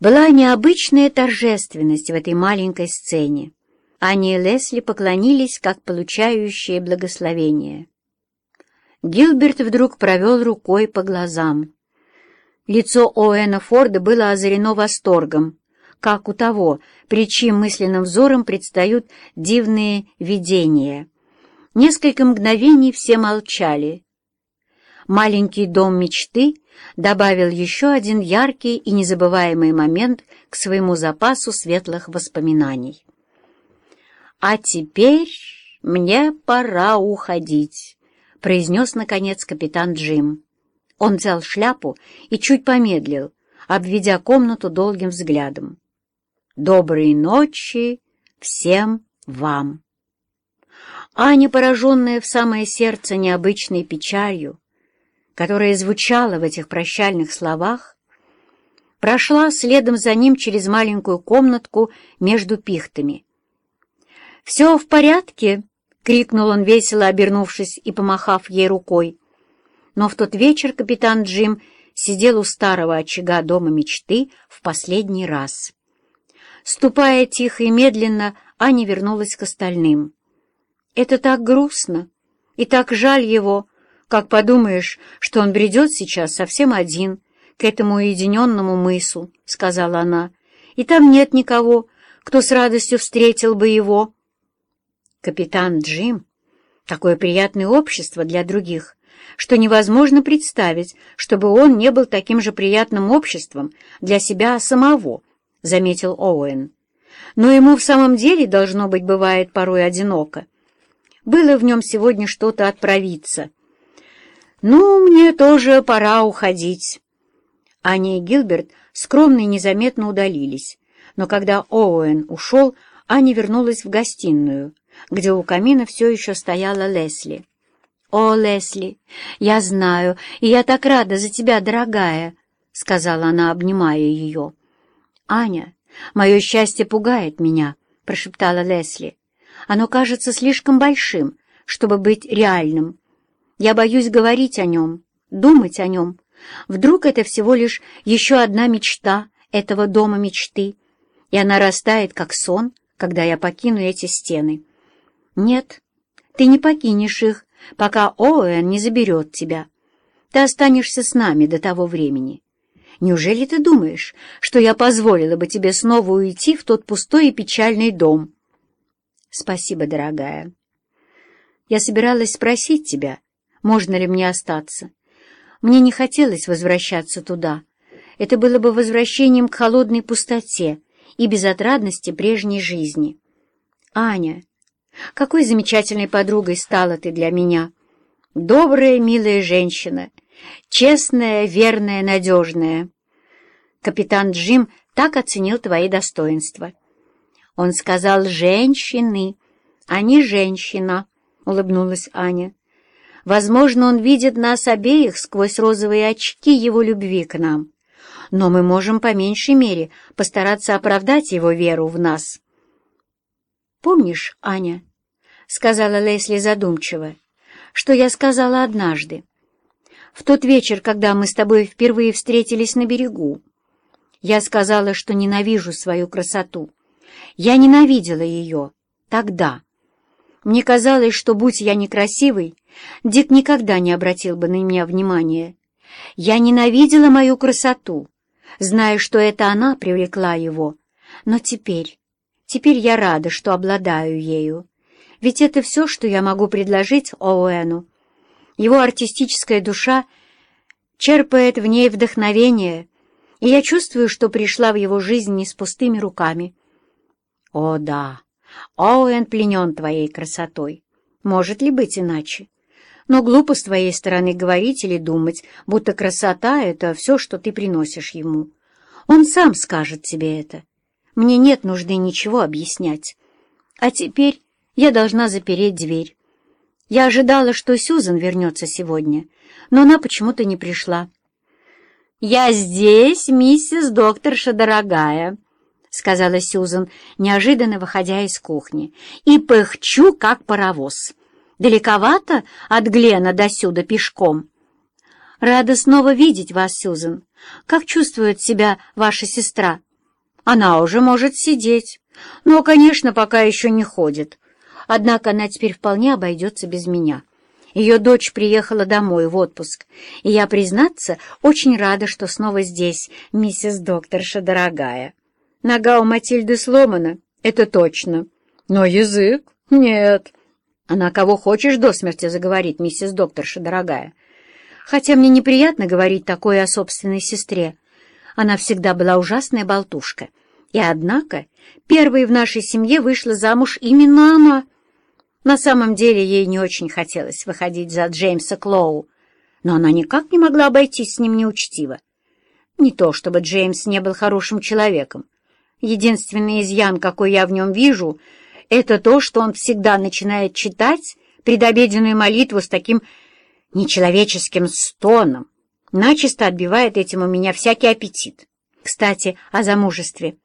Была необычная торжественность в этой маленькой сцене. Ани и Лесли поклонились, как получающие благословение. Гилберт вдруг провел рукой по глазам. Лицо Оуэна Форда было озарено восторгом, как у того, при чьим мысленным взором предстают дивные видения. Несколько мгновений все молчали. Маленький дом мечты добавил еще один яркий и незабываемый момент к своему запасу светлых воспоминаний. «А теперь мне пора уходить», — произнес, наконец, капитан Джим. Он взял шляпу и чуть помедлил, обведя комнату долгим взглядом. «Доброй ночи всем вам!» Аня, пораженная в самое сердце необычной печалью, которая звучала в этих прощальных словах, прошла следом за ним через маленькую комнатку между пихтами — «Все в порядке?» — крикнул он весело, обернувшись и помахав ей рукой. Но в тот вечер капитан Джим сидел у старого очага дома мечты в последний раз. Ступая тихо и медленно, Аня вернулась к остальным. «Это так грустно и так жаль его, как подумаешь, что он бредет сейчас совсем один к этому уединенному мысу», — сказала она, — «и там нет никого, кто с радостью встретил бы его». Капитан Джим — такое приятное общество для других, что невозможно представить, чтобы он не был таким же приятным обществом для себя самого, — заметил Оуэн. Но ему в самом деле, должно быть, бывает порой одиноко. Было в нем сегодня что-то отправиться. «Ну, мне тоже пора уходить». Аня и Гилберт скромно и незаметно удалились, но когда Оуэн ушел, Аня вернулась в гостиную — где у камина все еще стояла Лесли. «О, Лесли, я знаю, и я так рада за тебя, дорогая», — сказала она, обнимая ее. «Аня, мое счастье пугает меня», — прошептала Лесли. «Оно кажется слишком большим, чтобы быть реальным. Я боюсь говорить о нем, думать о нем. Вдруг это всего лишь еще одна мечта этого дома мечты, и она растает, как сон, когда я покину эти стены». «Нет, ты не покинешь их, пока Оуэн не заберет тебя. Ты останешься с нами до того времени. Неужели ты думаешь, что я позволила бы тебе снова уйти в тот пустой и печальный дом?» «Спасибо, дорогая. Я собиралась спросить тебя, можно ли мне остаться. Мне не хотелось возвращаться туда. Это было бы возвращением к холодной пустоте и безотрадности прежней жизни. Аня, какой замечательной подругой стала ты для меня! Добрая, милая женщина, честная, верная, надежная. Капитан Джим так оценил твои достоинства. Он сказал «женщины», а не «женщина», — улыбнулась Аня. Возможно, он видит нас обеих сквозь розовые очки его любви к нам, но мы можем по меньшей мере постараться оправдать его веру в нас. Помнишь, Аня, — сказала Лесли задумчиво, — что я сказала однажды. В тот вечер, когда мы с тобой впервые встретились на берегу, я сказала, что ненавижу свою красоту. Я ненавидела ее тогда. Мне казалось, что, будь я некрасивой, Дик никогда не обратил бы на меня внимания. Я ненавидела мою красоту, зная, что это она привлекла его. Но теперь, теперь я рада, что обладаю ею. Ведь это все, что я могу предложить Оуэну. Его артистическая душа черпает в ней вдохновение, и я чувствую, что пришла в его жизнь не с пустыми руками. О, да, Оуэн пленен твоей красотой. Может ли быть иначе? Но глупо с твоей стороны говорить или думать, будто красота — это все, что ты приносишь ему. Он сам скажет тебе это. Мне нет нужды ничего объяснять. А теперь я должна запереть дверь. Я ожидала, что Сюзан вернется сегодня, но она почему-то не пришла. «Я здесь, миссис докторша дорогая», — сказала Сюзан, неожиданно выходя из кухни, «и пыхчу, как паровоз. Далековато от Глена до сюда пешком?» «Рада снова видеть вас, Сюзан. Как чувствует себя ваша сестра?» Она уже может сидеть, но, конечно, пока еще не ходит. Однако она теперь вполне обойдется без меня. Ее дочь приехала домой в отпуск, и я, признаться, очень рада, что снова здесь, миссис докторша дорогая. Нога у Матильды сломана, это точно. Но язык? Нет. Она кого хочешь до смерти заговорит, миссис докторша дорогая. Хотя мне неприятно говорить такое о собственной сестре. Она всегда была ужасная болтушка. И однако первой в нашей семье вышла замуж именно она — на самом деле ей не очень хотелось выходить за Джеймса Клоу, но она никак не могла обойтись с ним неучтиво. Не то чтобы Джеймс не был хорошим человеком. Единственный изъян, какой я в нем вижу, это то, что он всегда начинает читать предобеденную молитву с таким нечеловеческим стоном, начисто отбивает этим у меня всякий аппетит. Кстати, о замужестве.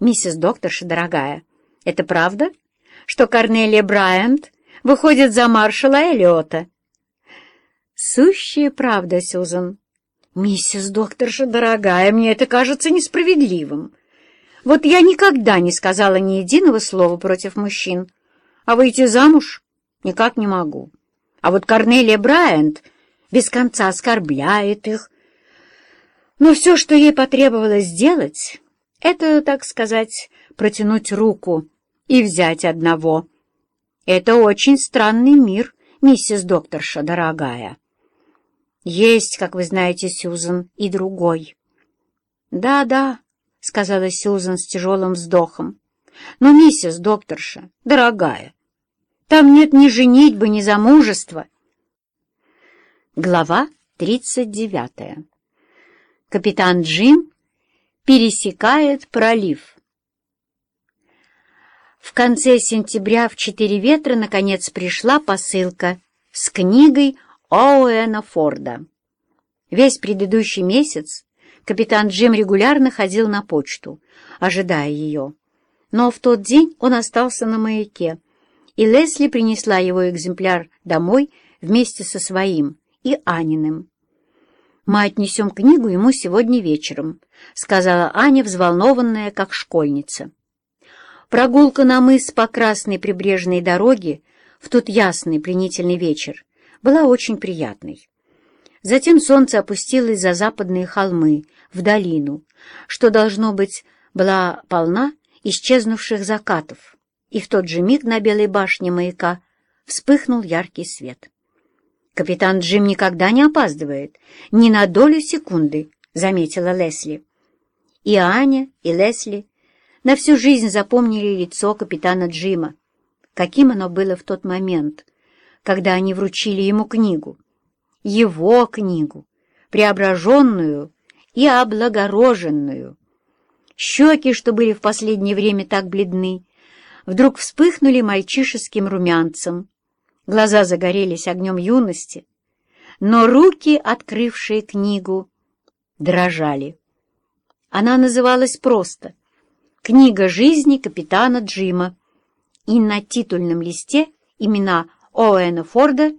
Миссис докторша, дорогая, это правда? — что Корнелия Брайант выходит за маршала Эллиота. Сущая правда, Сюзан. Миссис докторша, дорогая, мне это кажется несправедливым. Вот я никогда не сказала ни единого слова против мужчин, а выйти замуж никак не могу. А вот Корнелия Брайант без конца оскорбляет их. Но все, что ей потребовалось сделать, это, так сказать, протянуть руку и взять одного. Это очень странный мир, миссис докторша, дорогая. Есть, как вы знаете, Сьюзан, и другой. Да-да, — сказала Сьюзан с тяжелым вздохом. Но, миссис докторша, дорогая, там нет ни женитьбы, ни замужества. Глава тридцать девятая. Капитан Джим пересекает пролив. В конце сентября в «Четыре ветра» наконец пришла посылка с книгой Оуэна Форда. Весь предыдущий месяц капитан Джим регулярно ходил на почту, ожидая ее. Но в тот день он остался на маяке, и Лесли принесла его экземпляр домой вместе со своим и Аниным. «Мы отнесем книгу ему сегодня вечером», — сказала Аня, взволнованная, как школьница. Прогулка на мыс по красной прибрежной дороге в тот ясный пленительный вечер была очень приятной. Затем солнце опустилось за западные холмы, в долину, что, должно быть, была полна исчезнувших закатов, и в тот же миг на белой башне маяка вспыхнул яркий свет. «Капитан Джим никогда не опаздывает, ни на долю секунды», — заметила Лесли. И Аня, и Лесли на всю жизнь запомнили лицо капитана Джима, каким оно было в тот момент, когда они вручили ему книгу. Его книгу, преображенную и облагороженную. Щеки, что были в последнее время так бледны, вдруг вспыхнули мальчишеским румянцем. Глаза загорелись огнем юности, но руки, открывшие книгу, дрожали. Она называлась просто — Книга жизни капитана Джима. И на титульном листе имена Оуэна Форда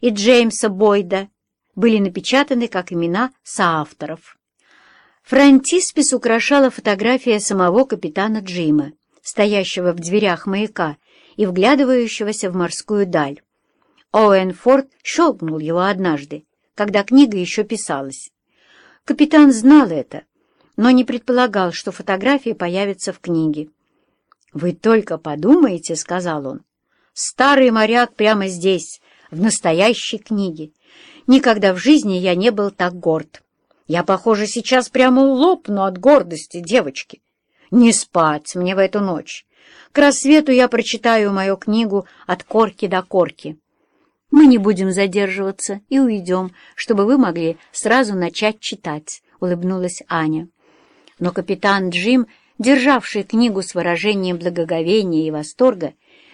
и Джеймса Бойда были напечатаны как имена соавторов. Фронтиспис украшала фотография самого капитана Джима, стоящего в дверях маяка и вглядывающегося в морскую даль. Оуэн Форд щелкнул его однажды, когда книга еще писалась. Капитан знал это но не предполагал, что фотография появится в книге. «Вы только подумайте», — сказал он, — «старый моряк прямо здесь, в настоящей книге. Никогда в жизни я не был так горд. Я, похоже, сейчас прямо лопну от гордости, девочки. Не спать мне в эту ночь. К рассвету я прочитаю мою книгу от корки до корки. Мы не будем задерживаться и уйдем, чтобы вы могли сразу начать читать», — улыбнулась Аня но капитан Джим, державший книгу с выражением благоговения и восторга,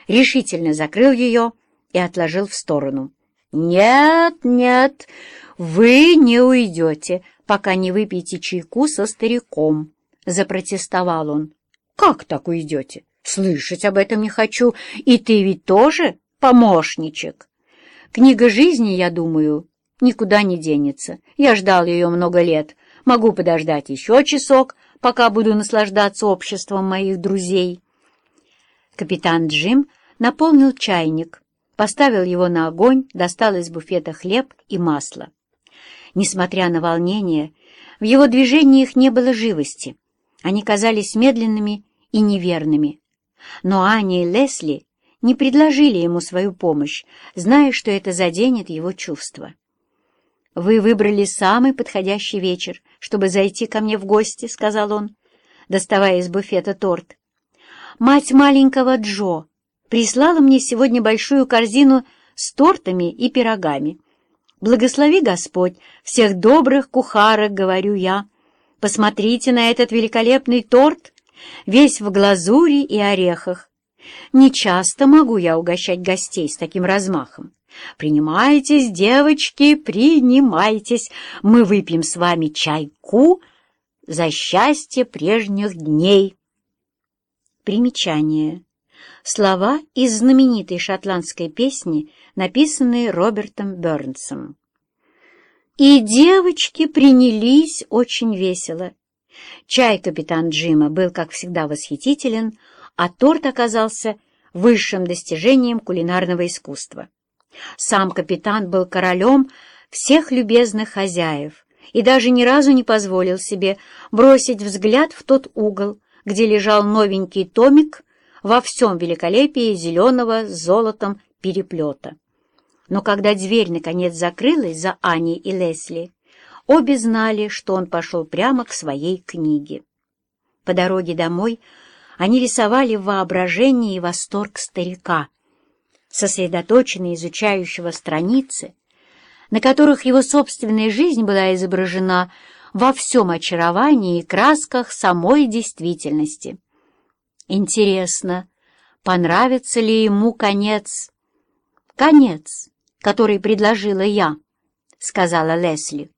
решительно закрыл ее и отложил в сторону. «Нет, нет, вы не уйдете, пока не выпьете чайку со стариком», — запротестовал он. «Как так уйдете? Слышать об этом не хочу. И ты ведь тоже помощничек. Книга жизни, я думаю, никуда не денется. Я ждал ее много лет, Могу подождать еще часок, пока буду наслаждаться обществом моих друзей. Капитан Джим наполнил чайник, поставил его на огонь, достал из буфета хлеб и масло. Несмотря на волнение, в его движениях не было живости. Они казались медленными и неверными. Но Аня и Лесли не предложили ему свою помощь, зная, что это заденет его чувства. «Вы выбрали самый подходящий вечер, чтобы зайти ко мне в гости», — сказал он, доставая из буфета торт. «Мать маленького Джо прислала мне сегодня большую корзину с тортами и пирогами. Благослови Господь всех добрых кухарок, говорю я. Посмотрите на этот великолепный торт, весь в глазури и орехах. Не часто могу я угощать гостей с таким размахом. Принимайтесь, девочки, принимайтесь. Мы выпьем с вами чайку за счастье прежних дней. Примечание. Слова из знаменитой шотландской песни, написанные Робертом Бернсом. И девочки принялись очень весело. Чай капитан Джима был, как всегда, восхитителен, а торт оказался высшим достижением кулинарного искусства. Сам капитан был королем всех любезных хозяев и даже ни разу не позволил себе бросить взгляд в тот угол, где лежал новенький томик во всем великолепии зеленого с золотом переплета. Но когда дверь наконец закрылась за Аней и Лесли, обе знали, что он пошел прямо к своей книге. По дороге домой они рисовали в воображении восторг старика, сосредоточенно изучающего страницы, на которых его собственная жизнь была изображена во всем очаровании и красках самой действительности. Интересно, понравится ли ему конец? Конец, который предложила я, — сказала Лесли.